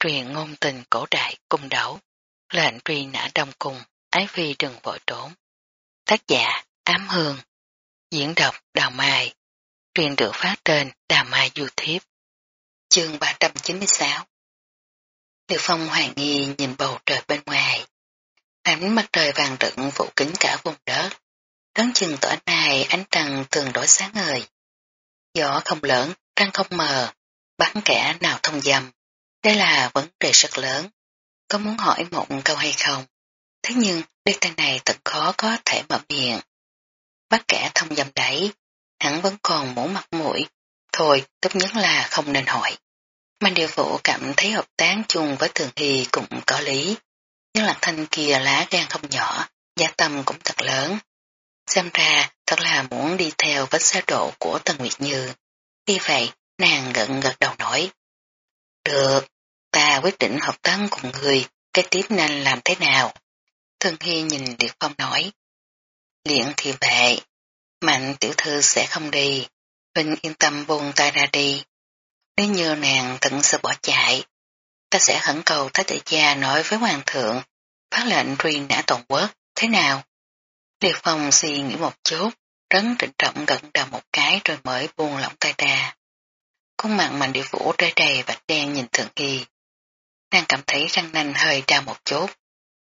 truyền ngôn tình cổ đại cung đấu, lệnh truy nã đông cung, ái phi đừng vội trốn. Tác giả Ám Hương, diễn đọc Đào Mai, truyền được phát trên Đào Mai YouTube. Chương 396 Liêu Phong hoài nghi nhìn bầu trời bên ngoài. Ánh mặt trời vàng rực phủ kính cả vùng đất. Đón chừng tối này ánh trăng thường đối sáng ngời. Gió không lớn, trăng không mờ, bắn kẻ nào thông dầm. Đây là vấn đề rất lớn. Có muốn hỏi một câu hay không? Thế nhưng, đi tay này thật khó có thể mở miệng. Bắt kẻ thông dâm đấy, hắn vẫn còn muốn mặt mũi. Thôi, tốt nhất là không nên hỏi. Mạnh điều vụ cảm thấy hợp tán chung với Thường Hy cũng có lý. Nhưng lạc thanh kia lá gan không nhỏ, gia tâm cũng thật lớn. Xem ra thật là muốn đi theo vết xe độ của Tần Nguyệt Như. Vì vậy, nàng gật gật đầu nói. Được, ta quyết định hợp tác cùng người, cái tiếp nên làm thế nào? Thương Hy nhìn Điệt Phong nói. Liện thì vậy, mạnh tiểu thư sẽ không đi, Vinh yên tâm buông tay ra đi. Nếu như nàng thận sự bỏ chạy, ta sẽ khẩn cầu Thái tử gia nói với hoàng thượng, phát lệnh truy nã toàn quốc, thế nào? Liệt Phong suy nghĩ một chút, rấn trịnh trọng gật đầu một cái rồi mới buông lỏng tay ra. Khuôn mặt mạnh địa vũ rơi đầy vạch đen nhìn Thượng Hy. Nàng cảm thấy răng nanh hơi đau một chút.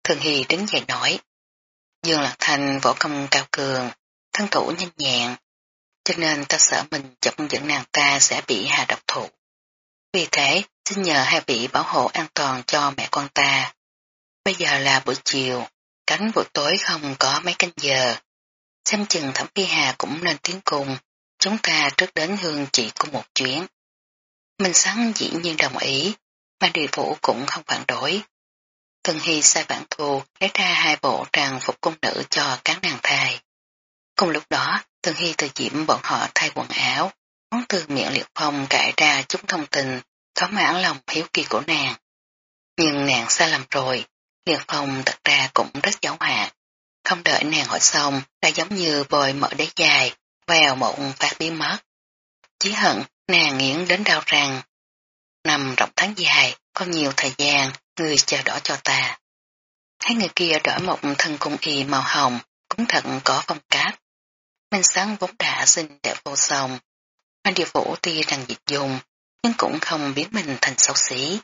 Thượng Hy đứng dậy nói. Dương Lạc Thành võ công cao cường, thân thủ nhanh nhẹn, cho nên ta sợ mình chọc dẫn nàng ta sẽ bị hạ độc thủ. Vì thế, xin nhờ hai vị bảo hộ an toàn cho mẹ con ta. Bây giờ là buổi chiều, cánh buổi tối không có mấy canh giờ. Xem chừng thẩm phi hà cũng nên tiến cùng, chúng ta trước đến hương chỉ của một chuyến. Minh Sắn dĩ nhiên đồng ý, mà địa vũ cũng không phản đối. Cần Hy sai bản thù lấy ra hai bộ trang phục cung nữ cho các nàng thai. Cùng lúc đó, Cần Hy từ diễm bọn họ thay quần áo, muốn từ miệng liệt phong cải ra chút thông tin, thỏa mãn lòng hiếu kỳ của nàng. Nhưng nàng sai lầm rồi, liệt phong thật ra cũng rất giáo hạ. Không đợi nàng hỏi xong, đã giống như bồi mở đế dài, vào một phát biến mất. chí hận nàng nghiến đến đau răng. Nằm rộng tháng dài, có nhiều thời gian, người chờ đỏ cho ta. Thấy người kia đổi một thân cung y màu hồng, cũng thật có phong cát. Minh sáng vốn đã xinh đẹp vô song. Anh điều vũ tuy rằng dịch dùng, nhưng cũng không biến mình thành xấu xí.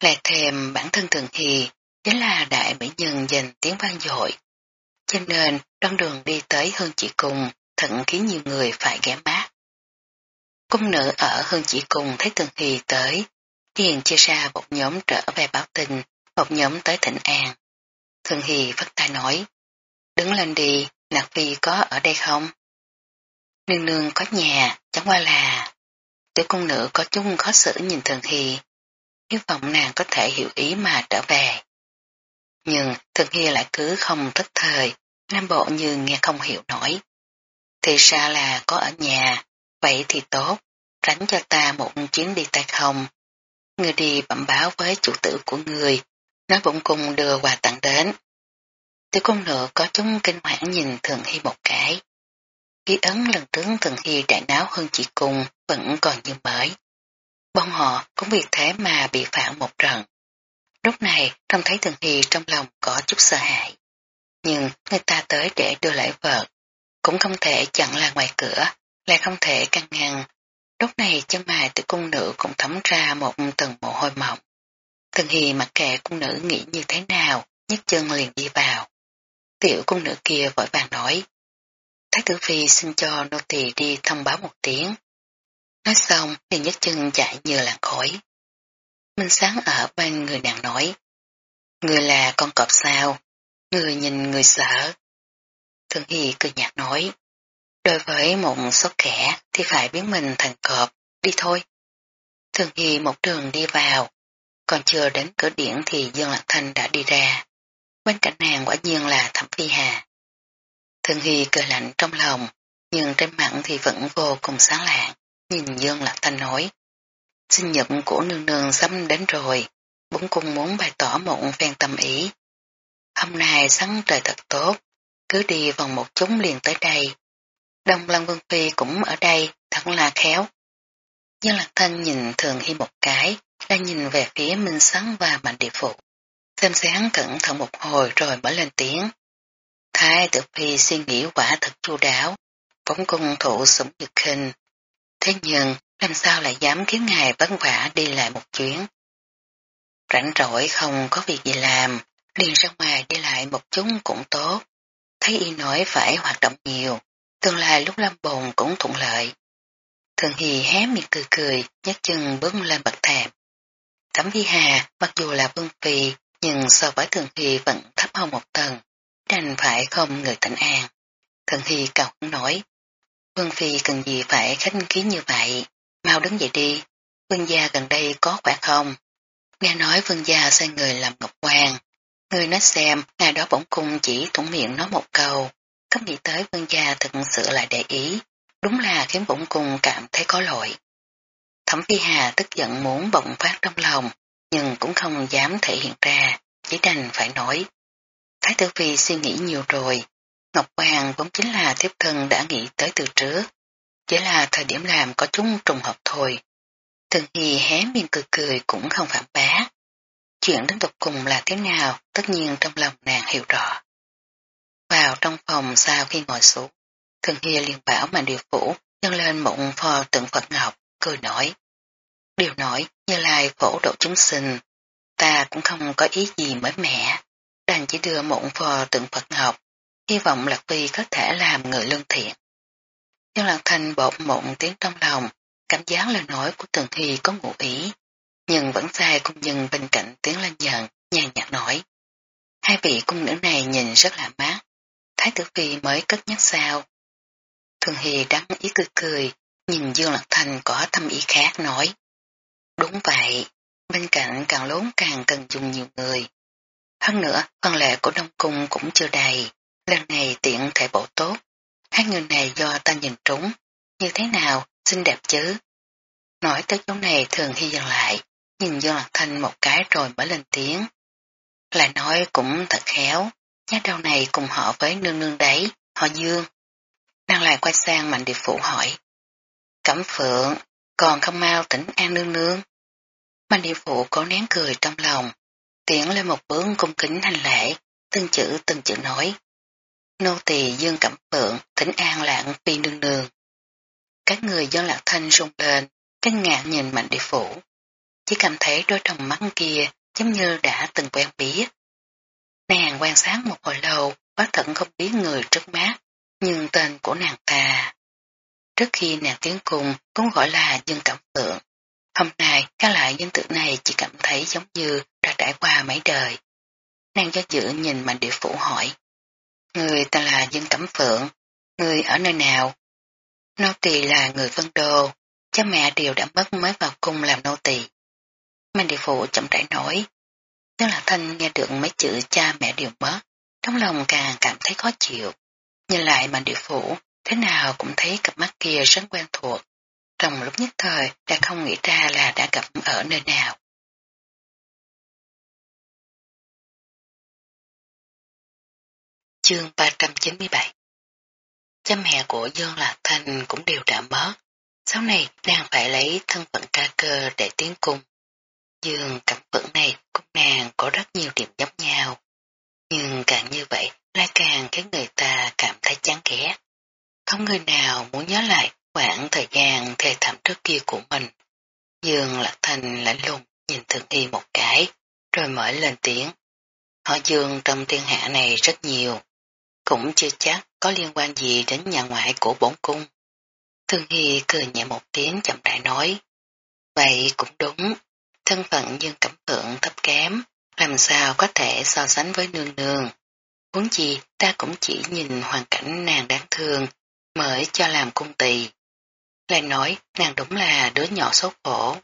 Lại thêm bản thân thường hì, chính là đại mỹ nhân dành tiếng vang dội. Cho nên, trong đường đi tới hơn chỉ cùng, thận khiến nhiều người phải ghé mát. Cung nữ ở hơn chỉ cùng thấy thường hì tới, liền chia ra một nhóm trở về báo tình, một nhóm tới thịnh an. Thường hì vất tay nói, đứng lên đi, Lạc Phi có ở đây không? Nương nương có nhà, chẳng qua là tiểu cung nữ có chung khó xử nhìn Thường Hy, hy vọng nàng có thể hiểu ý mà trở về. Nhưng Thường Hy lại cứ không thất thời, nam bộ như nghe không hiểu nổi. Thì ra là có ở nhà, vậy thì tốt, tránh cho ta một chuyến đi tay không. Người đi bẩm báo với chủ tử của người, nói bụng cùng đưa quà tặng đến. Tiểu công nữ có chúng kinh hoảng nhìn Thường Hy một cái. Ký ấn lần trước Thường Hy đại náo hơn chị cùng vẫn còn như mới. Bọn họ cũng vì thế mà bị phản một trận. Lúc này trông thấy Thường Hy trong lòng có chút sợ hãi. Nhưng người ta tới để đưa lại vợ, cũng không thể chặn là ngoài cửa, lại không thể căn ngăn. Lúc này chân mài từ cung nữ cũng thấm ra một tầng mồ hôi mỏng. Thường hì mặc kệ cung nữ nghĩ như thế nào, nhấc chân liền đi vào. Tiểu cung nữ kia vội vàng nói. Thái tử phi xin cho nô tỳ đi thông báo một tiếng. Nói xong thì nhấc chân chạy như làn khói. Minh sáng ở bên người nàng nói. Người là con cọp sao? Người nhìn người sợ. Thường Hy cười nhạt nói. Đối với một số kẻ thì phải biến mình thành cọp, đi thôi. Thường Hy một đường đi vào, còn chưa đến cửa điển thì Dương Lạc Thanh đã đi ra. Bên cạnh nàng quả nhiên là Thẩm Phi Hà. Thường Hy cười lạnh trong lòng, nhưng trên mặt thì vẫn vô cùng sáng lạng, nhìn Dương Lạc Thanh nói. Sinh nhật của nương nương sắp đến rồi, bốn cung muốn bày tỏ một phen tâm ý. Hôm nay sáng trời thật tốt, cứ đi vòng một chúng liền tới đây. Đông Lăng Vương Phi cũng ở đây, thật là khéo. Dương Lạc Thanh nhìn Thường Hy một cái, đang nhìn về phía Minh Sắn và Mạnh Địa Phụ. Xem sáng cẩn thận một hồi rồi mới lên tiếng. Thái tử phi suy nghĩ quả thật chu đáo, bóng cung thụ sủng nhật hình. Thế nhưng, làm sao lại dám khiến ngài vất vả đi lại một chuyến? Rảnh rỗi không có việc gì làm, liền ra ngoài đi lại một chút cũng tốt. Thấy y nói phải hoạt động nhiều, tương lai lúc lâm bồn cũng thuận lợi. Thường Hy hé miệng cười cười, nhấc chân bước lên bậc thềm. Thẩm Vi Hà, mặc dù là vương phi, nhưng so với Thường Hy vẫn thấp hơn một tầng, đành phải không người tỉnh an. Thường Hy cầu hứng nói, Vương Phi cần gì phải khách khí như vậy, mau đứng dậy đi, vương gia gần đây có khỏe không? Nghe nói vương gia sai người làm ngọc quan, người nói xem, ngày đó bỗng cung chỉ thủng miệng nói một câu, không nghĩ tới vương gia thực sự lại để ý, đúng là khiến bổn cung cảm thấy có lỗi. Thẩm Phi Hà tức giận muốn bộng phát trong lòng, nhưng cũng không dám thể hiện ra, chỉ đành phải nói. Thái tử Phi suy nghĩ nhiều rồi, Ngọc Hoàng vốn chính là tiếp thân đã nghĩ tới từ trước, chỉ là thời điểm làm có chúng trùng hợp thôi. Thường Hy hé miệng cười cười cũng không phản bá. Chuyện đến tục cùng là thế nào, tất nhiên trong lòng nàng hiểu rõ. Vào trong phòng sau khi ngồi xuống, Thường Hy liền bảo mà điều phủ dâng lên một pho tượng Phật Ngọc, cười nói. Điều nói như lai phổ độ chúng sinh, ta cũng không có ý gì mới mẻ, đành chỉ đưa một pho tượng Phật Ngọc, hy vọng Lạc Phi có thể làm người lương thiện. Nhưng Lạc Thành bột mụn tiếng trong lòng, cảm giác lời nói của Thường Hy có ngụ ý, nhưng vẫn sai cung nhân bên cạnh tiếng lên giận, nhàn nhạt nói. Hai vị cung nữ này nhìn rất là mát, Thái tử phi mới cất nhắc sao. Thường Hy đắng ý cười cười, nhìn Dương Lạc Thành có tâm ý khác nói. Đúng vậy, bên cạnh càng lớn càng cần dùng nhiều người. Hơn nữa, phần lệ của Đông Cung cũng chưa đầy, lần này tiện thể bổ tốt. Hai người này do ta nhìn trúng, như thế nào, xinh đẹp chứ. Nói tới chỗ này thường hy dừng lại, nhìn Dương Lạc Thanh một cái rồi mới lên tiếng. Lại nói cũng thật khéo, nhát đầu này cùng họ với nương nương đấy, họ Dương. Đang lại quay sang mạnh địa phụ hỏi. Cẩm phượng, còn không mau tỉnh an nương nương. Mạnh địa phụ có nén cười trong lòng, tiến lên một bước cung kính hành lễ, từng chữ từng chữ nói. Nô tỳ Dương Cẩm Phượng, tỉnh an lạng phi nương nương. Các người dân lạc thanh rung lên, kinh ngạc nhìn mạnh địa phủ. Chỉ cảm thấy đôi tròng mắt kia giống như đã từng quen biết. Nàng quan sát một hồi lâu, quá thận không biết người trước mắt, nhưng tên của nàng ta. Trước khi nàng tiến cùng cũng gọi là Dương Cẩm Phượng. Hôm nay, các lại danh tự này chỉ cảm thấy giống như đã trải qua mấy đời. Nàng do dự nhìn mạnh địa phủ hỏi. Người ta là Dương Cẩm Phượng, người ở nơi nào? Nô tỳ là người Vân Đô, cha mẹ đều đã mất mới vào cung làm nô tỳ. Mạnh địa phủ chậm rãi nói. Nhưng là thanh nghe được mấy chữ cha mẹ đều mất, trong lòng càng cảm thấy khó chịu. Nhìn lại mạnh địa phủ, thế nào cũng thấy cặp mắt kia rất quen thuộc. Trong lúc nhất thời đã không nghĩ ra là đã gặp ở nơi nào. Chương 397 Cha mẹ của Dương Lạc Thanh cũng đều đã mất. Sau này đang phải lấy thân phận ca cơ để tiến cung. Dương cảm phận này cùng nàng có rất nhiều điểm giống nhau. Nhưng càng như vậy lại càng khiến người ta cảm thấy chán ghét. Không người nào muốn nhớ lại khoảng thời gian thề thảm trước kia của mình. Dương Lạc thành lạnh lùng nhìn Thường Y một cái, rồi mở lên tiếng. Họ Dương trong thiên hạ này rất nhiều, cũng chưa chắc có liên quan gì đến nhà ngoại của bổn cung. Thương Hy cười nhẹ một tiếng chậm rãi nói. Vậy cũng đúng, thân phận Dương Cẩm Phượng thấp kém, làm sao có thể so sánh với nương nương. muốn gì ta cũng chỉ nhìn hoàn cảnh nàng đáng thương, mới cho làm cung tỳ. Lại nói nàng đúng là đứa nhỏ xấu khổ.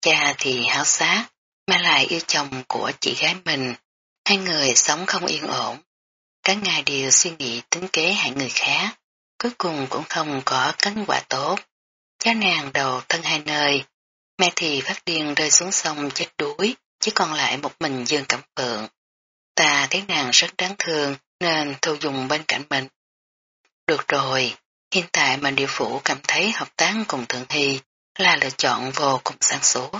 Cha thì háo sát, mà lại yêu chồng của chị gái mình. Hai người sống không yên ổn. Cả ngày đều suy nghĩ tính kế hại người khác. Cuối cùng cũng không có kết quả tốt. Cha nàng đầu thân hai nơi. Mẹ thì phát điên rơi xuống sông chết đuối, chỉ còn lại một mình Dương Cẩm Phượng. Ta thấy nàng rất đáng thương nên thu dùng bên cạnh mình. Được rồi, hiện tại mà địa phủ cảm thấy hợp tác cùng Thượng Hy là lựa chọn vô cùng sáng suốt.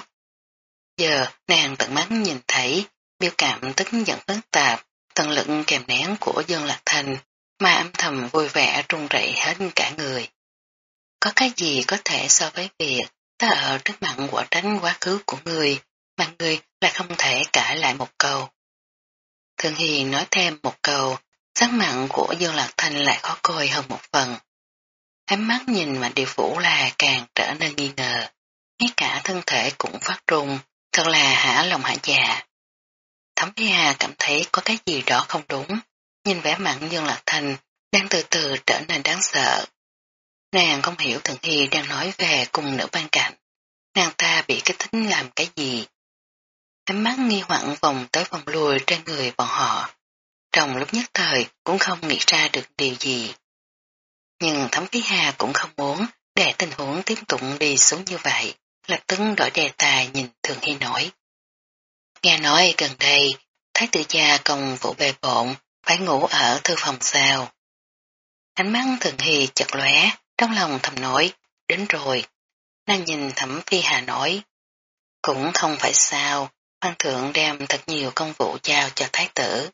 giờ nàng tận mắt nhìn thấy biểu cảm tức giận phức tạp, tận lực kèm nén của Dương Lạc Thành mà âm thầm vui vẻ trung rẩy hết cả người. Có cái gì có thể so với việc ta ở trước mặt quả tránh quá khứ của người mà người lại không thể cãi lại một câu. Thường Hy nói thêm một câu, sắc mặn của Dương Lạc Thanh lại khó coi hơn một phần. Ánh mắt nhìn mà điều phủ là càng trở nên nghi ngờ, ngay cả thân thể cũng phát rung, thật là hả lòng hả già. Thẩm Phi Hà cảm thấy có cái gì đó không đúng, nhìn vẻ mặn Dương Lạc Thanh đang từ từ trở nên đáng sợ. Nàng không hiểu Thường Hy đang nói về cùng nữ ban cạnh. Nàng ta bị cái tính làm cái gì? Ánh mắt nghi hoặc vòng tới vòng lùi trên người bọn họ. Trong lúc nhất thời cũng không nghĩ ra được điều gì. Nhưng Thẩm khí Hà cũng không muốn để tình huống tiếp tục đi xuống như vậy, lập tức đổi đề tài nhìn Thường Hy nói. Nghe nói gần đây, Thái tử gia công vụ bề bộn, phải ngủ ở thư phòng sao. Ánh mắt Thường Hy chật lóe, trong lòng thầm nói, đến rồi. Nàng nhìn Thẩm Phi Hà nói, cũng không phải sao, Hoàng thượng đem thật nhiều công vụ giao cho thái tử.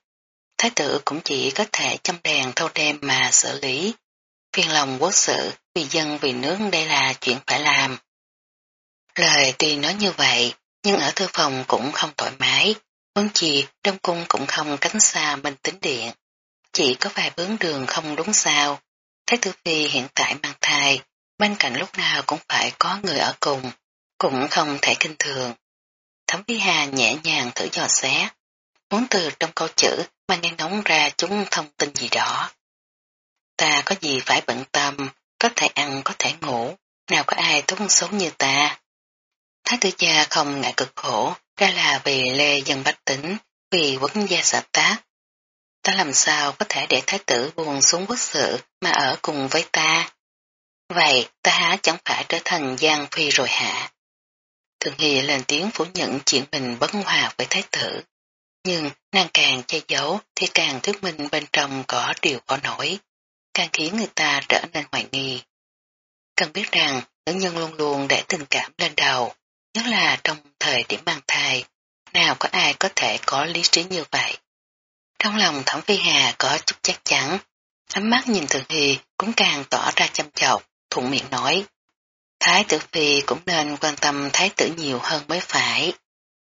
Thái tử cũng chỉ có thể chăm đèn thâu đêm mà xử lý. Phiền lòng quốc sự, vì dân vì nước đây là chuyện phải làm. Lời tuy nói như vậy, nhưng ở thư phòng cũng không thoải mái, vốn chi trong cung cũng không cánh xa minh tính điện. Chỉ có vài bướng đường không đúng sao. Thái tử phi hiện tại mang thai, bên cạnh lúc nào cũng phải có người ở cùng, cũng không thể kinh thường. Thẩm Phi Hà nhẹ nhàng thử dò xé, muốn từ trong câu chữ mà nghe ngóng ra chúng thông tin gì đó. Ta có gì phải bận tâm, có thể ăn có thể ngủ, nào có ai tốt xấu như ta. Thái tử cha không ngại cực khổ, ra là vì lê dân bách tính, vì quốc gia xã tác. Ta làm sao có thể để thái tử buồn xuống quốc sự mà ở cùng với ta? Vậy ta há chẳng phải trở thành giang phi rồi hả? Thường Hy lên tiếng phủ nhận chuyện mình bất hòa với thái tử. Nhưng nàng càng che giấu thì càng thuyết minh bên trong có điều có nổi, càng khiến người ta trở nên hoài nghi. Cần biết rằng nữ nhân luôn luôn để tình cảm lên đầu, nhất là trong thời điểm mang thai, nào có ai có thể có lý trí như vậy. Trong lòng Thẩm Phi Hà có chút chắc chắn, ánh mắt nhìn Thường Hy cũng càng tỏ ra chăm chọc, thuận miệng nói. Thái tử phi cũng nên quan tâm thái tử nhiều hơn mới phải.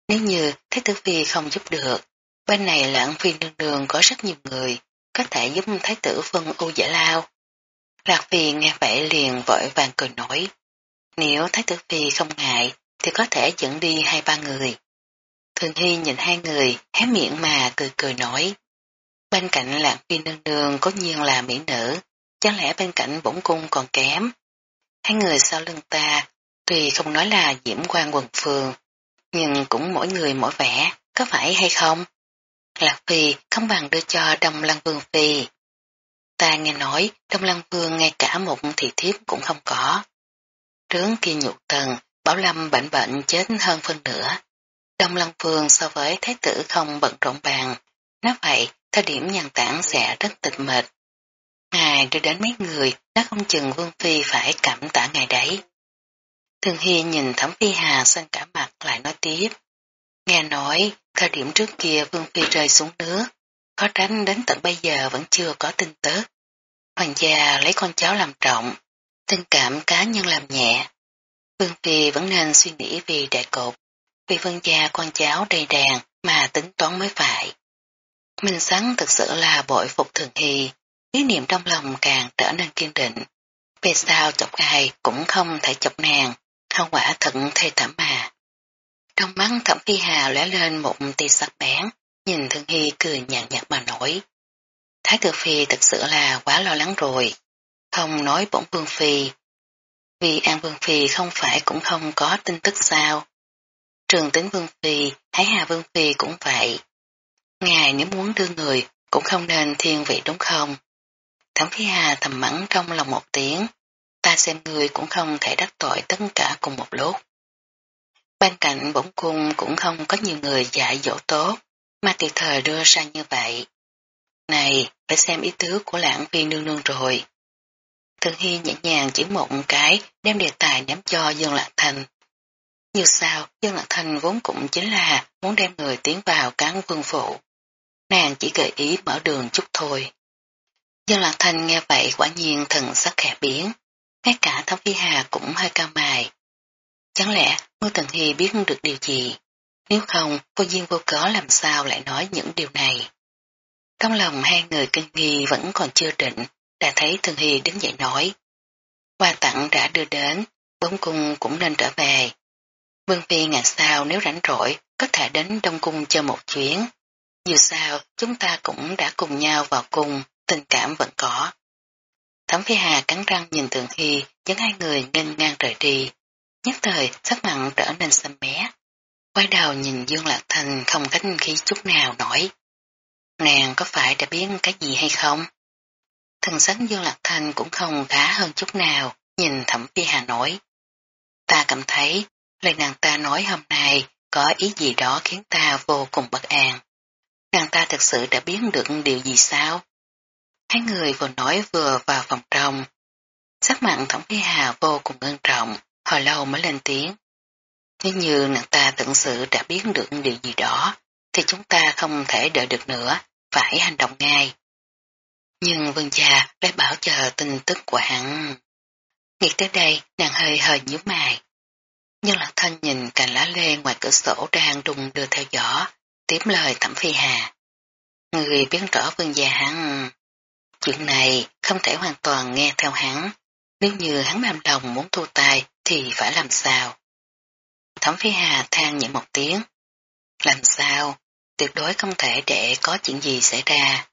Nếu như thái tử phi không giúp được, bên này lãng phi đường đường có rất nhiều người, có thể giúp thái tử phân ưu giải lao. Lạc phi nghe vậy liền vội vàng cười nổi. Nếu thái tử phi không ngại, thì có thể dẫn đi hai ba người. Thường Hy nhìn hai người, hé miệng mà cười cười nổi. Bên cạnh lạc phi nương Nương có nhiên là mỹ nữ, chẳng lẽ bên cạnh bổn cung còn kém, Hai người sau lưng ta, tuy không nói là diễm quan quần phường, nhưng cũng mỗi người mỗi vẻ, có phải hay không? Lạc Phi không bằng đưa cho Đông Lăng Vương Phi. Ta nghe nói Đông Lăng Vương ngay cả một thị thiếp cũng không có. Trướng kia nhục tần, Bảo Lâm bệnh bệnh chết hơn phân nửa. Đông Lăng Vương so với Thái tử không bận rộn bàn, nếu vậy thời điểm nhàn tản sẽ rất tịch mệt. Ngài đưa đến mấy người, nó không chừng Vương Phi phải cảm tạ ngài đấy. Thường Hy nhìn Thẩm Phi Hà xanh cả mặt lại nói tiếp. Nghe nói, thời điểm trước kia Vương Phi rơi xuống nước, khó tránh đến tận bây giờ vẫn chưa có tin tức. Hoàng gia lấy con cháu làm trọng, tình cảm cá nhân làm nhẹ. Vương Phi vẫn nên suy nghĩ vì đại cột, vì vương gia con cháu đầy đàn mà tính toán mới phải. Minh Sắn thực sự là bội phục Thường Hy, Ý niệm trong lòng càng trở nên kiên định. Về sao chọc ai cũng không thể chọc nàng, hậu quả thật thê thảm mà. Trong mắt thẩm phi hà lóe lên một tia sắc bén, nhìn thường hy cười nhạt nhạt mà nổi. Thái tử phi thật sự là quá lo lắng rồi, không nói bổn vương phi. Vì an vương phi không phải cũng không có tin tức sao. Trường tính vương phi, Thái Hà vương phi cũng vậy. Ngài nếu muốn đưa người cũng không nên thiên vị đúng không? Thẩm Phi Hà thầm mắng trong lòng một tiếng, ta xem người cũng không thể đắc tội tất cả cùng một lúc. Bên cạnh bổn cung cũng không có nhiều người dạy dỗ tốt, mà tiệt thời đưa ra như vậy. Này, phải xem ý tứ của lãng phi nương nương rồi. Thường Hy nhẹ nhàng chỉ một cái đem đề tài ném cho Dương Lạc Thành. Như sao, Dương Lạc Thanh vốn cũng chính là muốn đem người tiến vào cán vương phụ. Nàng chỉ gợi ý mở đường chút thôi. Dương Lạc Thanh nghe vậy quả nhiên thần sắc khẽ biến, ngay cả Thấm Phi Hà cũng hơi cao mài. Chẳng lẽ Ngô Tần Hy biết được điều gì? Nếu không, vô duyên vô cớ làm sao lại nói những điều này? Trong lòng hai người kinh nghi vẫn còn chưa định, đã thấy thần Hy đứng dậy nói. Quà tặng đã đưa đến, bóng cung cũng nên trở về. Vương Phi ngày sau nếu rảnh rỗi, có thể đến Đông Cung chơi một chuyến. Dù sao, chúng ta cũng đã cùng nhau vào cung, tình cảm vẫn có. Thẩm Phi Hà cắn răng nhìn Thường Hy, dẫn hai người nghênh ngang rời đi. Nhất thời, sắc mặn trở nên xanh mé. Quay đầu nhìn Dương Lạc Thành không cách khí chút nào nổi. Nàng có phải đã biết cái gì hay không? Thần sắc Dương Lạc Thành cũng không khá hơn chút nào, nhìn Thẩm Phi Hà nổi Ta cảm thấy, lời nàng ta nói hôm nay có ý gì đó khiến ta vô cùng bất an. Nàng ta thực sự đã biết được điều gì sao? Hai người vừa nói vừa vào phòng trong. Sắc mặn thống Phi Hà vô cùng ngân trọng, hồi lâu mới lên tiếng. Nếu như nàng ta thực sự đã biết được điều gì đó, thì chúng ta không thể đợi được nữa, phải hành động ngay. Nhưng vương gia lại bảo chờ tin tức của hắn. Nghĩ tới đây, nàng hơi hơi nhíu mày. Nhưng lạc thân nhìn cành lá lê ngoài cửa sổ đang đùng đưa theo gió, tiếp lời thẩm phi hà. Người biến rõ vương gia hắn. Chuyện này không thể hoàn toàn nghe theo hắn. Nếu như hắn làm lòng muốn thu tài thì phải làm sao? Thẩm phi hà than những một tiếng. Làm sao? Tuyệt đối không thể để có chuyện gì xảy ra.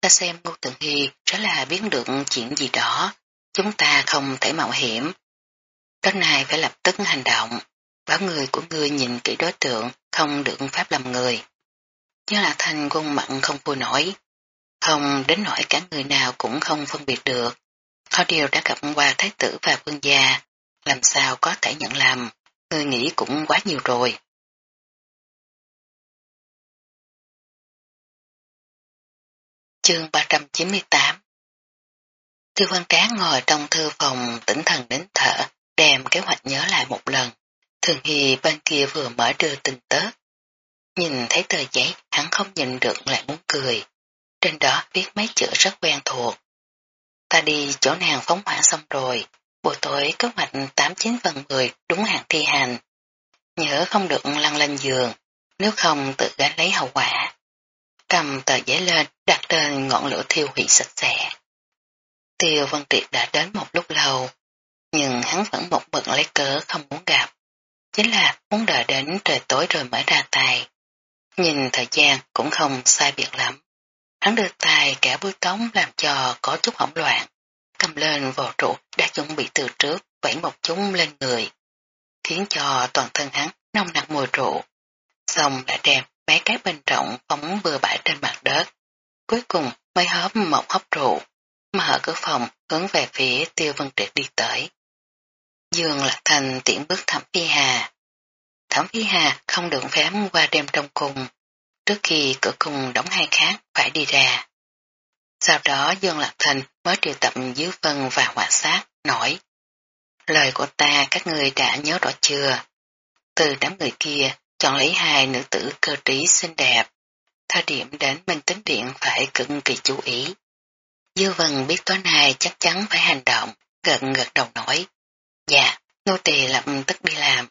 Ta xem Ngô Tượng Hy rất là biết được chuyện gì đó. Chúng ta không thể mạo hiểm. Các này phải lập tức hành động. Bảo người của ngươi nhìn kỹ đối tượng, không được pháp làm người. Nhớ là thành quân mặn không vui nổi. Không đến nỗi cả người nào cũng không phân biệt được. Họ đều đã gặp qua thái tử và vương gia. Làm sao có thể nhận làm. Người nghĩ cũng quá nhiều rồi. Chương 398 Tiêu văn tráng ngồi trong thư phòng tỉnh thần đến thở, đem kế hoạch nhớ lại một lần. Thường Hy bên kia vừa mở đưa tin tớt. Nhìn thấy tờ giấy, hắn không nhìn được lại muốn cười. Trên đó viết mấy chữ rất quen thuộc. Ta đi chỗ nàng phóng hỏa xong rồi, buổi tối có hoạch 89 phần 10 đúng hạn thi hành. Nhớ không được lăn lên giường, nếu không tự gánh lấy hậu quả cầm tờ giấy lên, đặt trên ngọn lửa thiêu hủy sạch sẽ. Tiêu Văn Triệt đã đến một lúc lâu, nhưng hắn vẫn một bực lấy cớ không muốn gặp. Chính là muốn đợi đến trời tối rồi mới ra tay. Nhìn thời gian cũng không sai biệt lắm. Hắn đưa tay cả búi tống làm cho có chút hỗn loạn. Cầm lên vò trụ đã chuẩn bị từ trước, vẫy một chúng lên người. Khiến cho toàn thân hắn nông nặc mùi rượu. Xong đã đem mấy cái bên trọng phóng bừa bãi trên mặt đất. Cuối cùng mới hớp một hốc rượu, mở cửa phòng hướng về phía tiêu vân triệt đi tới. Dương Lạc Thành tiễn bước thẩm phi hà. Thẩm phi hà không được phép qua đêm trong cùng, trước khi cửa cung đóng hai khác phải đi ra. Sau đó Dương Lạc Thành mới triệu tập dưới vân và họa sát, nói Lời của ta các người đã nhớ rõ chưa? Từ đám người kia chọn lấy hai nữ tử cơ trí xinh đẹp. Thời điểm đến Minh Tính Điện phải cực kỳ chú ý. Dư vân biết tối nay chắc chắn phải hành động, gật gật đầu nói. Dạ, nô tỳ lập tức đi làm.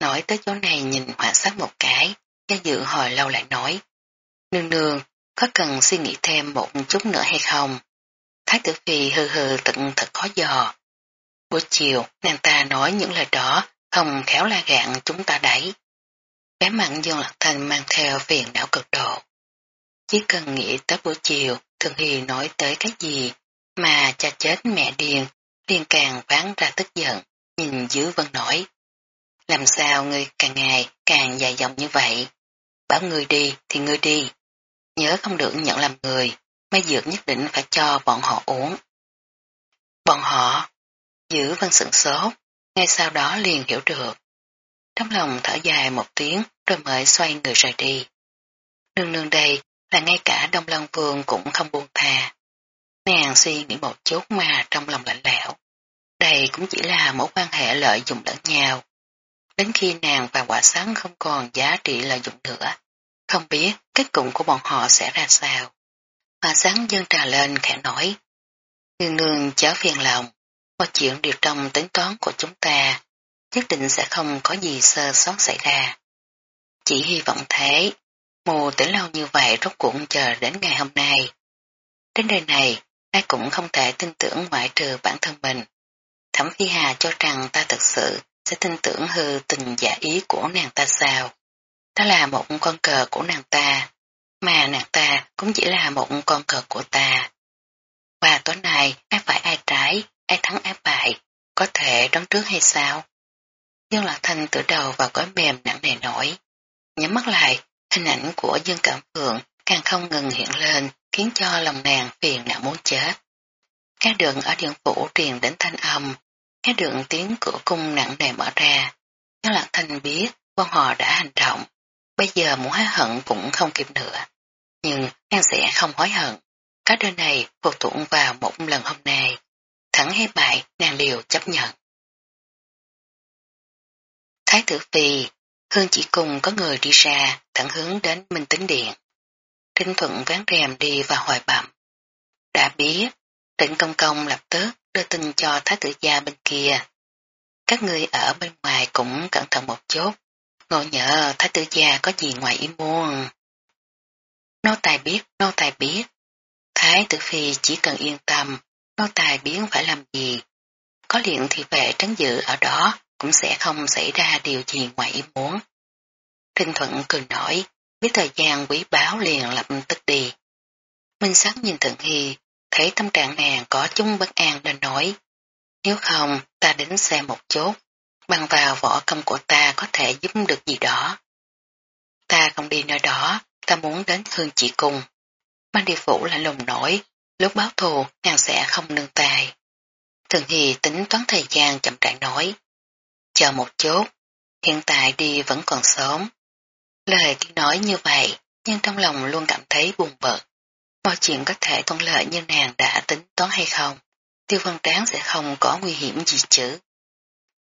Nói tới chỗ này nhìn hỏa sát một cái, cha dự hồi lâu lại nói. Nương nương, có cần suy nghĩ thêm một chút nữa hay không? Thái tử phi hừ hừ tận thật khó dò. Buổi chiều, nàng ta nói những lời đó, không khéo la gạn chúng ta đấy. Bé mặn Dương Lạc Thành mang theo phiền não cực độ. Chỉ cần nghĩ tới buổi chiều, Thường Hy nói tới cái gì, mà cha chết mẹ điên, liền càng ván ra tức giận, nhìn dưới vân nổi. Làm sao ngươi càng ngày càng dài dòng như vậy? Bảo ngươi đi thì ngươi đi. Nhớ không được nhận làm người, mấy dược nhất định phải cho bọn họ uống. Bọn họ, giữ vân sửng sốt, ngay sau đó liền hiểu được. Trong lòng thở dài một tiếng rồi mới xoay người rời đi. Nương nương đây là ngay cả Đông Lăng Vương cũng không buông thà. Nàng suy nghĩ một chút mà trong lòng lạnh lẽo. Đây cũng chỉ là mối quan hệ lợi dụng lẫn nhau. đến khi nàng và quả sáng không còn giá trị lợi dụng nữa. Không biết kết cục của bọn họ sẽ ra sao. Mà sáng dân trà lên khẽ nói. Nương nương chớ phiền lòng, mọi chuyện đều trong tính toán của chúng ta, nhất định sẽ không có gì sơ sót xảy ra. Chỉ hy vọng thế, mù tỉnh lâu như vậy rốt cuộc chờ đến ngày hôm nay. Đến đời này, ai cũng không thể tin tưởng ngoại trừ bản thân mình. Thẩm Phi Hà cho rằng ta thật sự sẽ tin tưởng hư tình giả ý của nàng ta sao. Đó là một con cờ của nàng ta, mà nàng ta cũng chỉ là một con cờ của ta. Và tối nay ai phải ai trái, ai thắng ai bại, có thể đoán trước hay sao? Dương Lạc Thanh tự đầu vào gói mềm nặng nề nổi. Nhắm mắt lại, hình ảnh của Dương Cảm Phượng càng không ngừng hiện lên, khiến cho lòng nàng phiền não muốn chết. Các đường ở điện phủ truyền đến thanh âm, các đường tiếng cửa cung nặng nề mở ra. Dương Lạc Thanh biết bọn họ đã hành động, bây giờ muốn hối hận cũng không kịp nữa. Nhưng nàng sẽ không hối hận. Các đơn này phụ thuộc vào một lần hôm nay. Thẳng hay bại, nàng đều chấp nhận. Thái tử Phi, Hương chỉ cùng có người đi ra, thẳng hướng đến Minh Tính Điện. Kinh Thuận ván rèm đi và hỏi bẩm. Đã biết, Trịnh Công Công lập tức đưa tin cho Thái tử gia bên kia. Các người ở bên ngoài cũng cẩn thận một chút, ngộ nhờ Thái tử gia có gì ngoài ý muốn. Nô tài biết, nô tài biết. Thái tử phi chỉ cần yên tâm, nô tài biến phải làm gì. Có liền thì vệ trấn giữ ở đó cũng sẽ không xảy ra điều gì ngoài ý muốn. Kinh Thuận cười nổi, biết thời gian quý báo liền lập tức đi. Minh sắc nhìn Thượng Hy, thấy tâm trạng nàng có chung bất an nên nói. Nếu không, ta đến xem một chút, bằng vào võ công của ta có thể giúp được gì đó. Ta không đi nơi đó, ta muốn đến Hương chị cùng. Mang đi phủ lại lùng nổi, lúc báo thù nàng sẽ không nương tài. Thường Hy tính toán thời gian chậm rãi nói. Chờ một chút, hiện tại đi vẫn còn sớm. Lời tiếng nói như vậy, nhưng trong lòng luôn cảm thấy buồn bực. Mọi chuyện có thể thuận lợi như nàng đã tính toán hay không, tiêu văn tráng sẽ không có nguy hiểm gì chứ.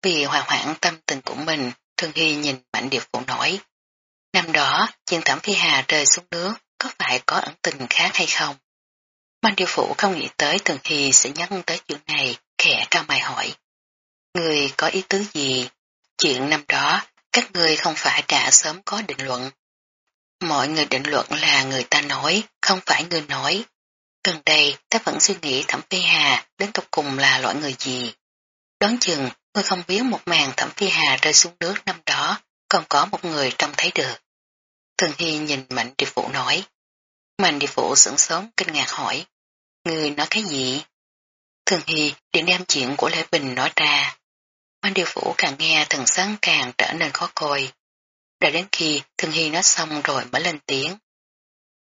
Vì hòa hoãn tâm tình của mình, Thương Hy nhìn Mạnh Điệp Phụ nói. Năm đó, chuyện thẩm phi hà rơi xuống nước, có phải có ẩn tình khác hay không? Mạnh Điệp Phụ không nghĩ tới Thương Hy sẽ nhắc tới chuyện này, khẽ cao mày hỏi. Người có ý tứ gì? Chuyện năm đó, các người không phải đã sớm có định luận. Mọi người định luận là người ta nói, không phải người nói. Gần đây, ta vẫn suy nghĩ Thẩm Phi Hà đến tục cùng là loại người gì. Đoán chừng, ngươi không biết một màn Thẩm Phi Hà rơi xuống nước năm đó, còn có một người trông thấy được. Thường Hy nhìn Mạnh Điệp Phụ nói. Mạnh Điệp Phụ sững sớm kinh ngạc hỏi. Người nói cái gì? Thường Hy định đem chuyện của Lê Bình nói ra quan điều phủ càng nghe thần sáng càng trở nên khó coi. Đợi đến khi Thường Hy nói xong rồi mới lên tiếng.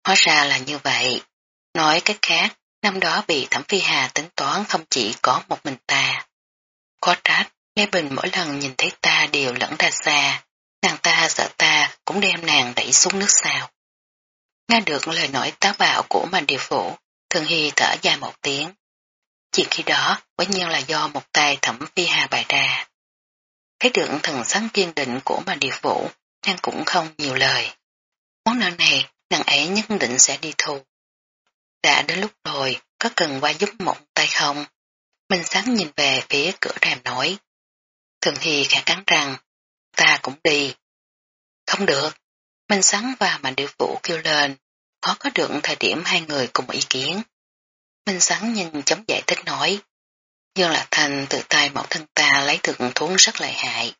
Hóa ra là như vậy. Nói cách khác, năm đó bị Thẩm Phi Hà tính toán không chỉ có một mình ta. Có trách, Lê Bình mỗi lần nhìn thấy ta đều lẫn ra xa, nàng ta sợ ta cũng đem nàng đẩy xuống nước sao. Nghe được lời nói táo bạo của Mạnh Điều Phủ, Thường Hy thở dài một tiếng. Chuyện khi đó, quả nhiên là do một tay Thẩm Phi Hà bày ra. Thấy được thần sáng kiên định của mà điệp vũ nàng cũng không nhiều lời. Món nợ này, nàng ấy nhất định sẽ đi thu. Đã đến lúc rồi, có cần qua giúp một tay không? Minh sáng nhìn về phía cửa rèm nói. Thường Hy khẽ cắn răng, ta cũng đi. Không được. Minh sáng và Mạnh Điệu Vũ kêu lên, khó có được thời điểm hai người cùng ý kiến. Minh sáng nhìn chống giải thích nói. Dương Lạc Thành tự tay mẫu thân ta lấy thượng thuốc rất lợi hại.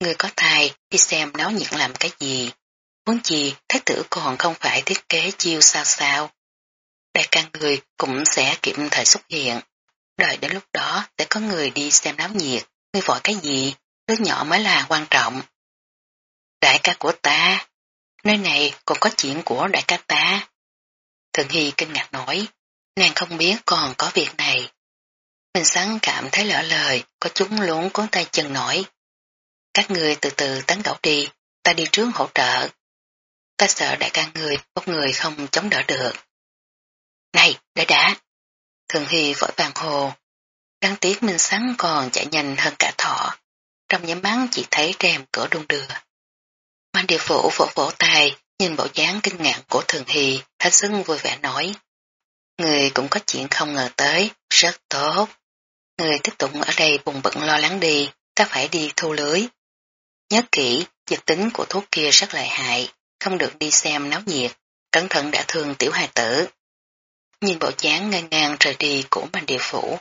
Người có thai đi xem náo nhiệt làm cái gì. Muốn gì, thái tử còn không phải thiết kế chiêu sao sao. Đại ca người cũng sẽ kịp thời xuất hiện. Đợi đến lúc đó, sẽ có người đi xem náo nhiệt. Ngươi vội cái gì? Đứa nhỏ mới là quan trọng. Đại ca của ta. Nơi này còn có chuyện của đại ca ta. Thường Hy kinh ngạc nói. Nàng không biết còn có việc này. Mình sáng cảm thấy lỡ lời, có chúng luống cuốn tay chân nổi. Các người từ từ tấn gẫu đi, ta đi trước hỗ trợ. Ta sợ đại ca người, một người không chống đỡ được. Này, đã đã. Thường Hy vội vàng hồ. Đáng tiếc Minh Sáng còn chạy nhanh hơn cả thọ. trong nhắm mắt chỉ thấy rèm cửa đung đưa. Mang địa phủ vỗ vỗ tay, nhìn bộ dáng kinh ngạc của Thường Hy, hết sức vui vẻ nói. Người cũng có chuyện không ngờ tới, rất tốt. Người tiếp tục ở đây bùng bận lo lắng đi, ta phải đi thu lưới. Nhớ kỹ, dịch tính của thuốc kia rất lợi hại, không được đi xem náo nhiệt, cẩn thận đã thương tiểu hài tử. Nhìn bộ dáng ngang ngang rời đi của mình địa phủ,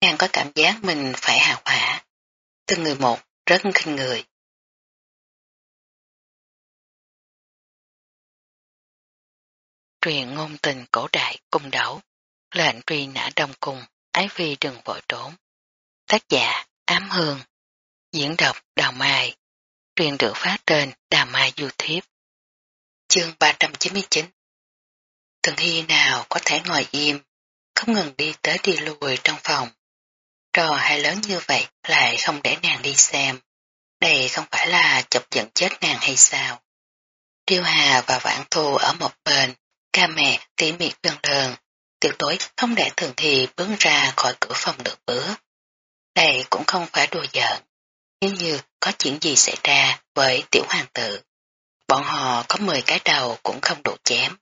nàng có cảm giác mình phải hào hỏa. Từng người một, rất khinh người. Truyền ngôn tình cổ đại cung đấu, lệnh truy nã đông cung, ái phi đừng vội trốn. Tác giả Ám Hương, diễn đọc Đào Mai, truyền được phát trên Đào Mai YouTube. Chương 399 Thường Hy nào có thể ngồi im, không ngừng đi tới đi lùi trong phòng. Trò hay lớn như vậy lại không để nàng đi xem. Đây không phải là chọc giận chết nàng hay sao? Triêu Hà và Vãn Thu ở một bên, ca mẹ tỉ miệt đơn lờn, tuyệt đối không để thường thì bước ra khỏi cửa phòng được bữa. Đây cũng không phải đùa giỡn, nhưng như có chuyện gì xảy ra với tiểu hoàng tử. Bọn họ có 10 cái đầu cũng không đủ chém.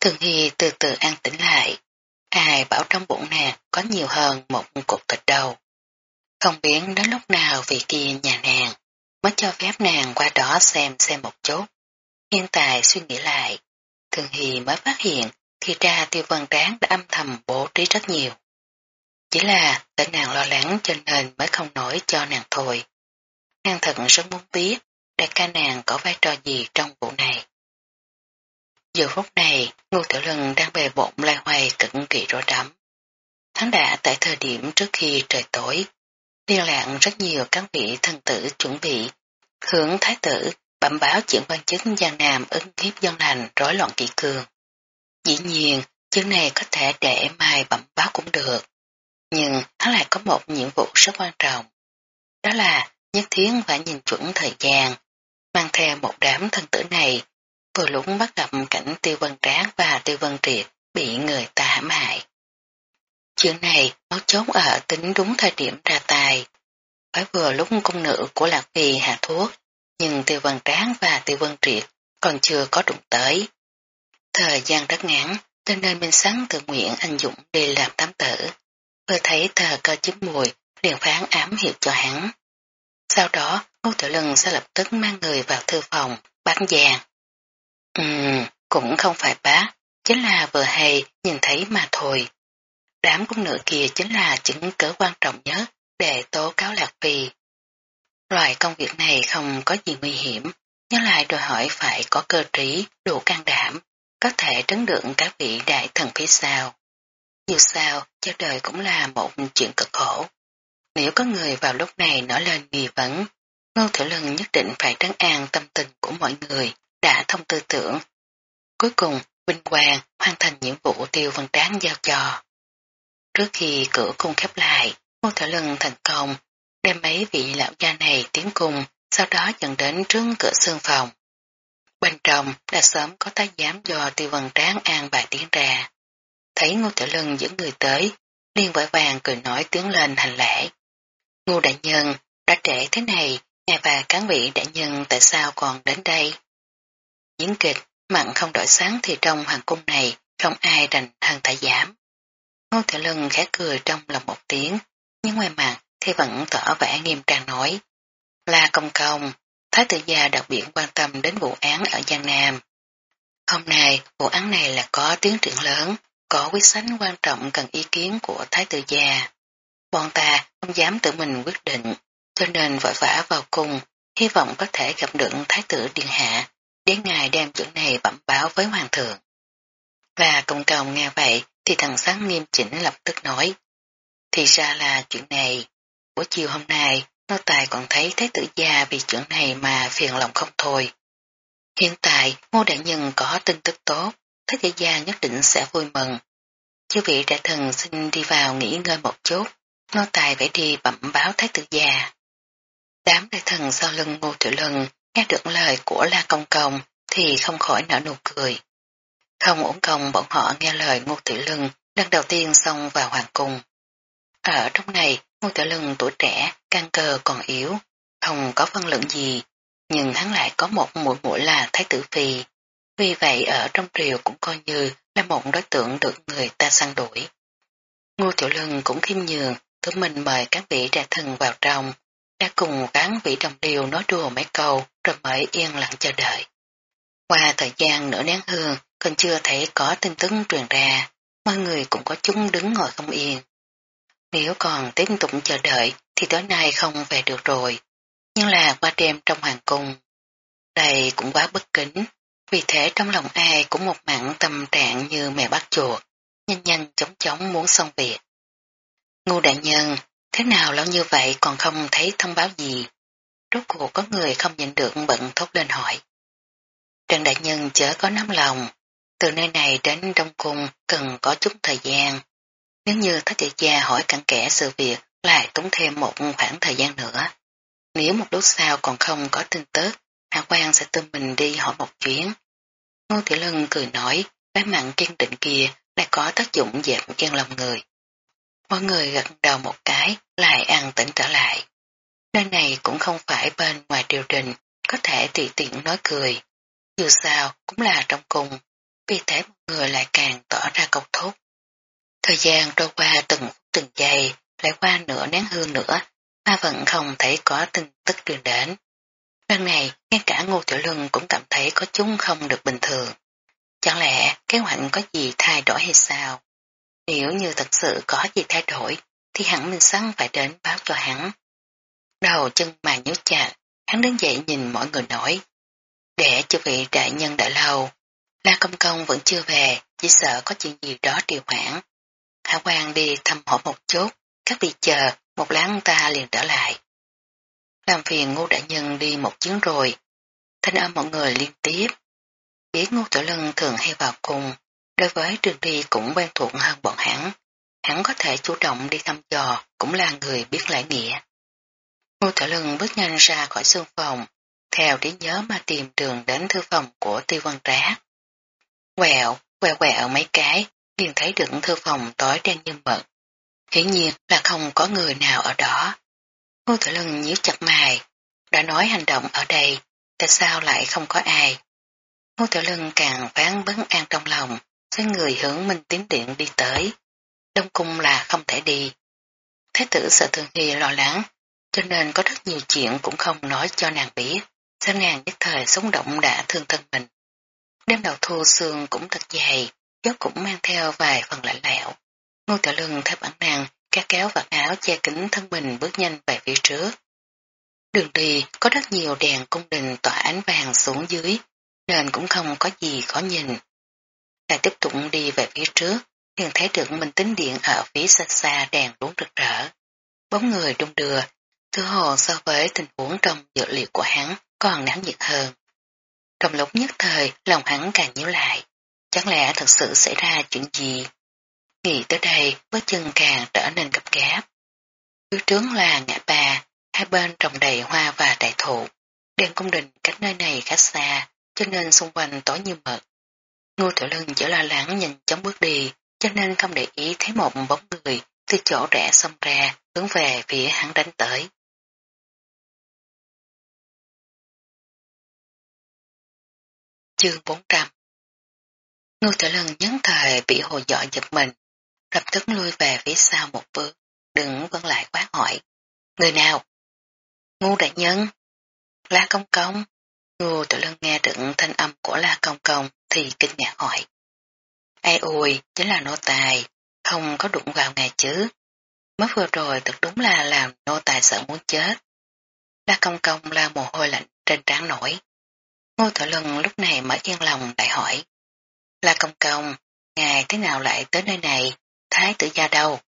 Thường Hy từ từ an tĩnh lại, ai bảo trong bụng nàng có nhiều hơn một cục thịt đầu. Không biết đến lúc nào vị kia nhà nàng mới cho phép nàng qua đó xem xem một chút. Hiện tại suy nghĩ lại, Thường Hy mới phát hiện thì ra tiêu vân tráng đã âm thầm bố trí rất nhiều. Chỉ là để nàng lo lắng cho nên mới không nổi cho nàng thôi. Nàng thật rất muốn biết đại ca nàng có vai trò gì trong vụ này. Giờ phút này, Ngô Tiểu Lân đang bề bộn lai hoay cực kỳ rối rắm. Hắn đã tại thời điểm trước khi trời tối, liên lạc rất nhiều các vị thân tử chuẩn bị, hướng thái tử, bẩm báo chuyện quan chức Giang Nam ứng hiếp dân lành rối loạn kỷ cường. Dĩ nhiên, chuyện này có thể để mai bẩm báo cũng được, nhưng hắn lại có một nhiệm vụ rất quan trọng. Đó là nhất thiết phải nhìn chuẩn thời gian, mang theo một đám thân tử này, vừa lúc bắt gặp cảnh tiêu vân tráng và tiêu vân triệt bị người ta hãm hại. Chuyện này nó chốn ở tính đúng thời điểm ra tài. Phải vừa lúc công nữ của Lạc Phi hạ thuốc, nhưng tiêu vân tráng và tiêu vân triệt còn chưa có đụng tới. Thời gian rất ngắn, cho nên Minh Sáng tự nguyện anh Dũng đi làm tám tử. Vừa thấy thờ cơ chín mùi, liền phán ám hiệu cho hắn. Sau đó, Ngô Tiểu Lân sẽ lập tức mang người vào thư phòng, bán vàng. Ừm, cũng không phải bá, chính là vừa hay nhìn thấy mà thôi. Đám cung nữ kia chính là chứng cớ quan trọng nhất để tố cáo Lạc Phi. Loại công việc này không có gì nguy hiểm, nhưng lại đòi hỏi phải có cơ trí, đủ can đảm, có thể trấn được các vị đại thần phía sau. Dù sao, cho đời cũng là một chuyện cực khổ. Nếu có người vào lúc này nói lên nghi vấn, Ngô Thiểu Lân nhất định phải trấn an tâm tình của mọi người, đã thông tư tưởng. Cuối cùng, Vinh Quang hoàn thành nhiệm vụ tiêu văn tráng giao cho. Trước khi cửa cung khép lại, Ngô Thiểu Lân thành công đem mấy vị lão gia này tiến cung, sau đó dẫn đến trước cửa xương phòng. Bên trong đã sớm có thái giám do tiêu vần tráng an bài tiến ra. Thấy Ngô Tiểu Lân dẫn người tới, liên vội vàng cười nói tiếng lên hành lễ. Ngô Đại Nhân, đã trễ thế này, ngài và cán vị đại nhân tại sao còn đến đây? Diễn kịch, mặn không đổi sáng thì trong hoàng cung này không ai đành thân tại giảm. Ngô Tiểu Lân khẽ cười trong lòng một tiếng, nhưng ngoài mặt thì vẫn tỏ vẻ nghiêm trang nói. Là công công, Thái tử gia đặc biệt quan tâm đến vụ án ở Giang Nam. Hôm nay, vụ án này là có tiến triển lớn, có quyết sách quan trọng cần ý kiến của Thái tử gia. Bọn ta không dám tự mình quyết định, cho nên vội vã vào cung, hy vọng có thể gặp được Thái tử Điện Hạ, đến ngày đem chuyện này bẩm báo với Hoàng thượng. Và công công nghe vậy thì thần sáng nghiêm chỉnh lập tức nói. Thì ra là chuyện này, buổi chiều hôm nay Nô tài còn thấy Thái tử gia vì chuyện này mà phiền lòng không thôi. Hiện tại, ngô đại nhân có tin tức tốt, Thái tử gia nhất định sẽ vui mừng. Chư vị đại thần xin đi vào nghỉ ngơi một chút, nô tài phải đi bẩm báo Thái tử gia. Đám đại thần sau lưng ngô tiểu lân nghe được lời của La Công Công thì không khỏi nở nụ cười. Không ổn công bọn họ nghe lời ngô tiểu lân lần đầu tiên xông vào hoàng cung. Ở trong này Ngô Tiểu Lưng tuổi trẻ, căn cơ còn yếu, không có phân lượng gì, nhưng hắn lại có một mũi mũi là Thái tử Phi. Vì vậy ở trong triều cũng coi như là một đối tượng được người ta săn đuổi. Ngô Tiểu Lân cũng khiêm nhường, tự mình mời các vị trà thần vào trong, đã cùng cán vị đồng liều nói đùa mấy câu rồi mới yên lặng chờ đợi. Qua thời gian nửa nén hương, còn chưa thấy có tin tức truyền ra, mọi người cũng có chúng đứng ngồi không yên. Nếu còn tiếp tục chờ đợi thì tối nay không về được rồi, nhưng là qua đêm trong hoàng cung. Đây cũng quá bất kính, vì thế trong lòng ai cũng một mặn tâm trạng như mẹ bắt chuột, nhanh nhanh chóng chóng muốn xong việc. Ngu đại nhân, thế nào lâu như vậy còn không thấy thông báo gì? Rốt cuộc có người không nhận được bận thốt lên hỏi. Trần đại nhân chớ có nắm lòng, từ nơi này đến trong Cung cần có chút thời gian. Nếu như thất địa gia hỏi cặn kẽ sự việc lại tốn thêm một khoảng thời gian nữa. Nếu một lúc sau còn không có tin tức, Hạ quang sẽ tự mình đi hỏi một chuyến. Ngô Thị Lân cười nói, cái mặn kiên định kia lại có tác dụng dẹp chân lòng người. Mọi người gật đầu một cái, lại ăn tỉnh trở lại. Nơi này cũng không phải bên ngoài triều đình, có thể tùy tiện nói cười. Dù sao, cũng là trong cùng vì thế mọi người lại càng tỏ ra cộc thúc. Thời gian trôi qua từng từng giây, lại qua nửa nén hương nữa, mà vẫn không thấy có tin tức truyền đến. Lần này, ngay cả Ngô Tiểu lưng cũng cảm thấy có chúng không được bình thường. Chẳng lẽ kế hoạch có gì thay đổi hay sao? Nếu như thật sự có gì thay đổi, thì hẳn Minh Sắn phải đến báo cho hắn. Đầu chân mà nhớ chặt, hắn đứng dậy nhìn mọi người nói. Để cho vị đại nhân đã lâu, La Công Công vẫn chưa về, chỉ sợ có chuyện gì đó điều hoãn. Hạ quan đi thăm hỏi một chút, các vị chờ, một lát ta liền trở lại. Làm phiền ngô đại nhân đi một chuyến rồi. Thanh âm mọi người liên tiếp. Biết ngô tiểu lân thường hay vào cùng, đối với đường đi cũng quen thuộc hơn bọn hắn. Hắn có thể chủ động đi thăm dò, cũng là người biết lễ nghĩa. Ngô tiểu lân bước nhanh ra khỏi xương phòng, theo trí nhớ mà tìm đường đến thư phòng của tiêu văn trá. Quẹo, quẹo quẹo mấy cái, liền thấy được thư phòng tối đen như mực. Hiển nhiên là không có người nào ở đó. Ngô Tử Lân nhíu chặt mày, đã nói hành động ở đây, tại sao lại không có ai? Ngô Tử Lân càng phán bấn an trong lòng, xoay người hướng Minh Tiến Điện đi tới. Đông cung là không thể đi. Thái tử sợ thường hy lo lắng, cho nên có rất nhiều chuyện cũng không nói cho nàng biết. Sao nàng nhất thời sống động đã thương thân mình. Đêm đầu thu xương cũng thật dày, gió cũng mang theo vài phần lạnh lẽo. Ngô Tiểu Lương theo bản năng kéo kéo vạt áo che kính thân mình bước nhanh về phía trước. Đường đi có rất nhiều đèn cung đình tỏa ánh vàng xuống dưới, nên cũng không có gì khó nhìn. Lại tiếp tục đi về phía trước, liền thấy được mình tính điện ở phía xa xa đèn đúng rực rỡ. Bóng người đung đưa, thứ hồ so với tình huống trong dự liệu của hắn còn nắng nhiệt hơn. Trong lúc nhất thời, lòng hắn càng nhíu lại. Chẳng lẽ thật sự xảy ra chuyện gì? Nghĩ tới đây, bước chân càng trở nên gấp gáp. Phía trướng là ngã bà, hai bên trồng đầy hoa và đại thụ. Đèn cung đình cách nơi này khá xa, cho nên xung quanh tối như mật. Ngô Tiểu Lân chỉ lo lắng nhìn chóng bước đi, cho nên không để ý thấy một bóng người từ chỗ rẽ xông ra, hướng về phía hắn đánh tới. Chương 400 Ngô Tiểu lần nhấn thời bị hồ dọa giật mình, lập tức lui về phía sau một bước, đừng vẫn lại quát hỏi. Người nào? Ngu đại nhân? La Công Công? Ngô Tiểu Lân nghe được thanh âm của La Công Công thì kinh ngạc hỏi. Ai ôi, chính là nô tài, không có đụng vào ngài chứ. Mới vừa rồi thật đúng là làm nô tài sợ muốn chết. La Công Công la mồ hôi lạnh trên trán nổi. Ngô Tiểu Lân lúc này mới yên lòng đại hỏi. La Công Công, ngài thế nào lại tới nơi này? Thái tử gia đâu?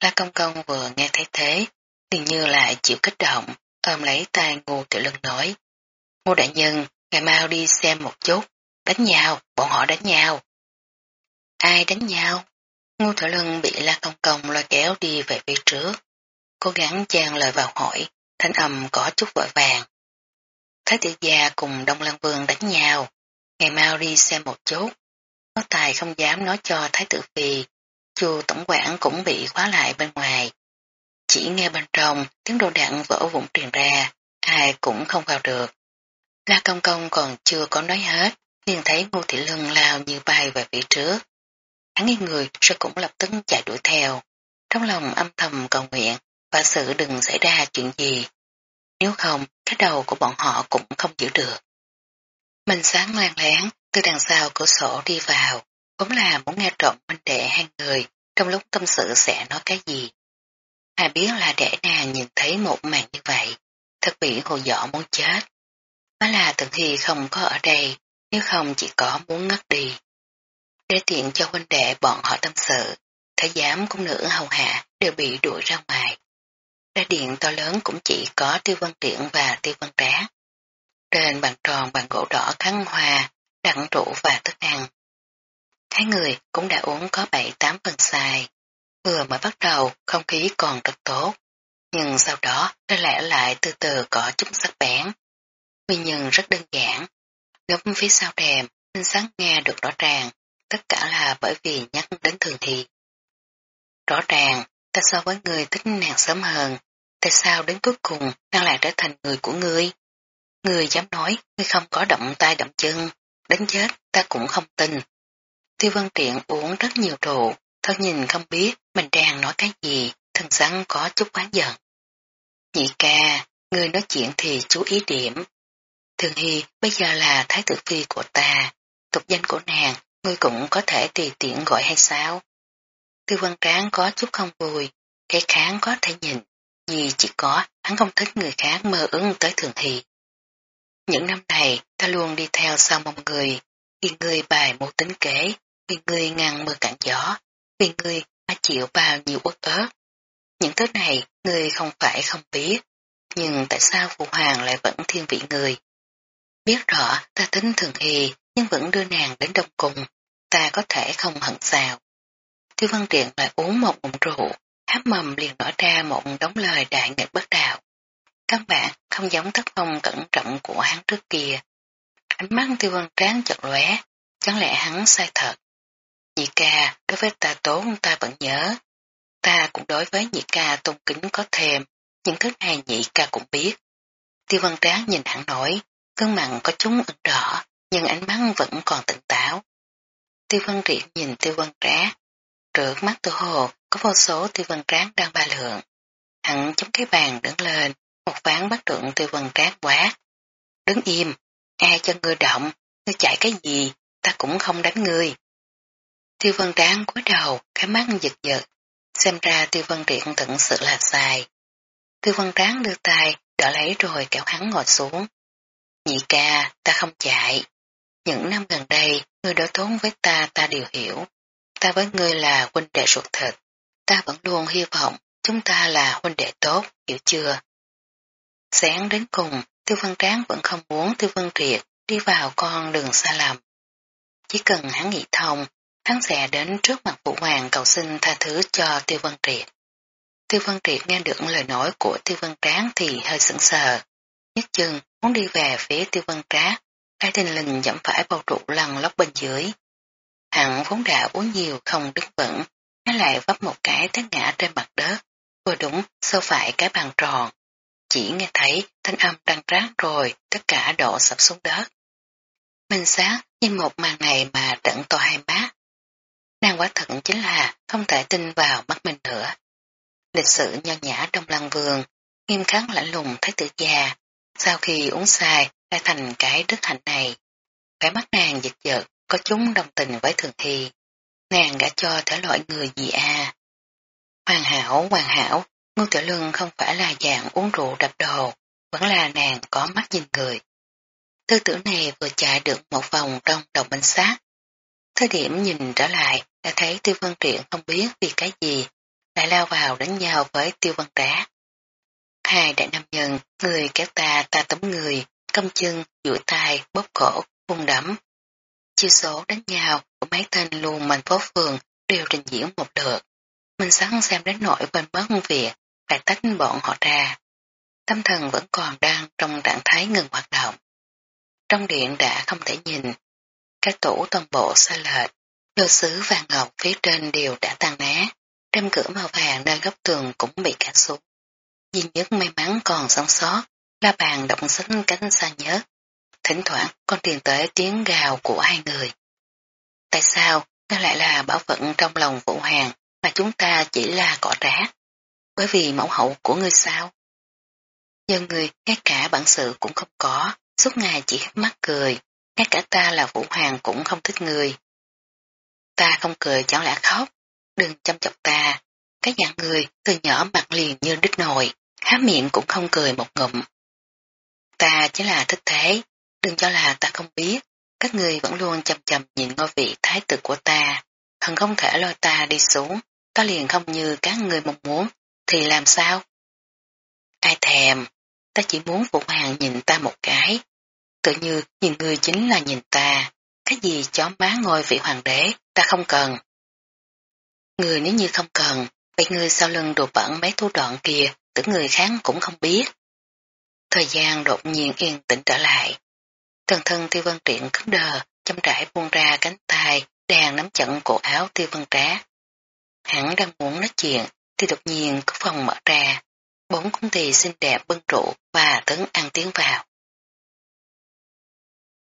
La Công Công vừa nghe thấy thế, liền như lại chịu kích động, ôm lấy tay Ngô Tiểu Lân nói. Ngô Đại Nhân, ngày mau đi xem một chút, đánh nhau, bọn họ đánh nhau. Ai đánh nhau? Ngô Tiểu Lân bị La Công Công lôi kéo đi về phía trước, cố gắng trang lời vào hỏi, thanh âm có chút vội vàng. Thái tử gia cùng Đông Lan Vương đánh nhau, ngày mau đi xem một chút. Có tài không dám nói cho Thái tử Phi Chu tổng quản cũng bị khóa lại bên ngoài. chỉ nghe bên trong tiếng đồ đạn vỡ vụn truyền ra, ai cũng không vào được. La Công Công còn chưa có nói hết, liền thấy Ngô Thị Lân lao như bay về phía trước. Hắn nghi người rồi cũng lập tức chạy đuổi theo. Trong lòng âm thầm cầu nguyện, và sự đừng xảy ra chuyện gì. Nếu không, cái đầu của bọn họ cũng không giữ được. Mình sáng lan lén từ đằng sau cửa sổ đi vào, cũng là muốn nghe trộm huynh đệ hai người trong lúc tâm sự sẽ nói cái gì. hà biết là để nàng nhìn thấy một màn như vậy, thật bị hồ dọ muốn chết. Má là thường khi không có ở đây, nếu không chỉ có muốn ngất đi. Để tiện cho huynh đệ bọn họ tâm sự, thái giám cung nữ hầu hạ đều bị đuổi ra ngoài. Ra điện to lớn cũng chỉ có tiêu văn tiện và tiêu văn trá. Trên bàn tròn bàn gỗ đỏ khăn hoa, đặn rượu và thức ăn. Hai người cũng đã uống có 7-8 phần xài. Vừa mới bắt đầu, không khí còn rất tốt. Nhưng sau đó, nó lẽ lại từ từ có chút sắc bén. Nguyên nhân rất đơn giản. Ngắm phía sau đèm, ánh sáng nghe được rõ ràng, tất cả là bởi vì nhắc đến thường thì. Rõ ràng, ta so với người thích nàng sớm hơn, tại sao đến cuối cùng nàng lại trở thành người của ngươi? Ngươi dám nói, ngươi không có động tay động chân, đánh chết ta cũng không tin. Tiêu văn triện uống rất nhiều rượu, thân nhìn không biết mình đang nói cái gì, thân sắn có chút quá giận. Nhị ca, người nói chuyện thì chú ý điểm. Thường Hy bây giờ là thái tử phi của ta, tục danh của nàng, ngươi cũng có thể tùy tiện gọi hay sao? Tiêu văn tráng có chút không vui, cái kháng có thể nhìn, vì chỉ có hắn không thích người khác mơ ứng tới Thường Hy. Những năm này ta luôn đi theo sau mong người, vì người bài một tính kế, vì người ngăn mưa cạn gió, vì người mà chịu bao nhiêu uất ớt. Những thứ này người không phải không biết, nhưng tại sao Phụ Hoàng lại vẫn thiên vị người? Biết rõ ta tính thường hì nhưng vẫn đưa nàng đến đông cùng, ta có thể không hận sao. Tiêu Văn Điện lại uống một ngụm rượu, hát mầm liền nói ra một đống lời đại nghịch bất đạo. Các bạn không giống tác phong cẩn trọng của hắn trước kia. Ánh mắt tiêu văn tráng chợt lóe, chẳng lẽ hắn sai thật. Nhị ca, đối với ta tốn ta vẫn nhớ. Ta cũng đối với nhị ca tôn kính có thêm, những thứ này nhị ca cũng biết. Tiêu văn tráng nhìn hắn nổi, cơn mặn có chúng ửng đỏ, nhưng ánh mắt vẫn còn tỉnh táo. Tiêu văn triệt nhìn tiêu văn tráng, trước mắt tư hồ có vô số tiêu văn tráng đang ba lượng. Hắn chống cái bàn đứng lên, một ván bắt trượng tiêu văn cát quá. Đứng im, ai cho ngươi động, ngươi chạy cái gì, ta cũng không đánh ngươi. Tiêu vân tráng cúi đầu, cái mắt giật giật, xem ra tiêu vân điện thật sự là sai. Tiêu vân tráng đưa tay, đỡ lấy rồi kéo hắn ngồi xuống. Nhị ca, ta không chạy. Những năm gần đây, ngươi đối thốn với ta ta đều hiểu. Ta với ngươi là huynh đệ ruột thịt. Ta vẫn luôn hy vọng chúng ta là huynh đệ tốt, hiểu chưa? Sáng đến cùng, Tiêu Văn Tráng vẫn không muốn Tiêu Văn Triệt đi vào con đường xa lầm. Chỉ cần hắn nghĩ thông, hắn sẽ đến trước mặt Vũ Hoàng cầu xin tha thứ cho Tiêu Văn Triệt. Tiêu Văn Triệt nghe được lời nói của Tiêu Văn Tráng thì hơi sững sờ. Nhất chừng muốn đi về phía Tiêu Văn Tráng, cái tình lình dẫm phải bao trụ lăn lóc bên dưới. Hắn vốn đã uống nhiều không đứng vững, nó lại vấp một cái té ngã trên mặt đất, vừa đúng sâu phải cái bàn tròn, chỉ nghe thấy thanh âm đang ráng rồi, tất cả đổ sập xuống đất. Minh sáng nhìn một màn này mà trận to hai mắt. Nàng quả thật chính là không thể tin vào mắt mình nữa. Lịch sự nho nhã trong lăng vườn, nghiêm khắc lạnh lùng thái tử già, sau khi uống sai lại thành cái đức hạnh này. Cái mắt nàng giật giật, có chúng đồng tình với thường thi. Nàng đã cho thể loại người gì à? Hoàn hảo, hoàn hảo, Ngô Tiểu Lương không phải là dạng uống rượu đập đồ, vẫn là nàng có mắt nhìn người. Tư tưởng này vừa chạy được một vòng trong đầu bên sát. Thời điểm nhìn trở lại, đã thấy Tiêu Vân truyện không biết vì cái gì, lại lao vào đánh nhau với Tiêu Vân Trá. Hai đại nam nhân, người kéo ta, ta tấm người, cong chân, duỗi tay, bóp cổ, hung đấm. Chiêu số đánh nhau của mấy tên luôn mạnh phố phường đều trình diễn một lượt. Mình sáng xem đến nỗi bên mất việc, phải tách bọn họ ra. Tâm thần vẫn còn đang trong trạng thái ngừng hoạt động. Trong điện đã không thể nhìn, cái tủ toàn bộ xa lệch, đồ sứ vàng ngọc phía trên đều đã tan nát, đem cửa màu vàng nơi góc tường cũng bị cả xuống. duy nhất may mắn còn sống sót, là bàn động sánh cánh xa nhớ. Thỉnh thoảng còn truyền tới tiếng gào của hai người. Tại sao nó lại là bảo vận trong lòng Vũ Hoàng mà chúng ta chỉ là cỏ rác? Bởi vì mẫu hậu của ngươi sao? Giờ người ngay cả bản sự cũng không có, suốt ngày chỉ mắt cười, ngay cả ta là Vũ Hoàng cũng không thích người. Ta không cười chẳng lẽ khóc, đừng chăm chọc ta, cái dạng người từ nhỏ mặt liền như đít nồi, há miệng cũng không cười một ngụm. Ta chỉ là thích thế, đừng cho là ta không biết, các người vẫn luôn chầm chầm nhìn ngôi vị thái tử của ta, thần không thể lôi ta đi xuống, ta liền không như các người mong muốn, thì làm sao? Ai thèm, ta chỉ muốn Vũ Hoàng nhìn ta một cái, tự như nhìn người chính là nhìn ta, cái gì chó má ngôi vị hoàng đế, ta không cần. Người nếu như không cần, vậy người sau lưng đồ bẩn mấy thu đoạn kia, tưởng người khác cũng không biết. Thời gian đột nhiên yên tĩnh trở lại. Thần thân tiêu vân triện cứng đờ, chăm trải buông ra cánh tay, đang nắm chặn cổ áo tiêu vân trá. Hắn đang muốn nói chuyện, thì đột nhiên có phòng mở ra. Bốn công ty xinh đẹp bưng rượu và tấn ăn tiếng vào.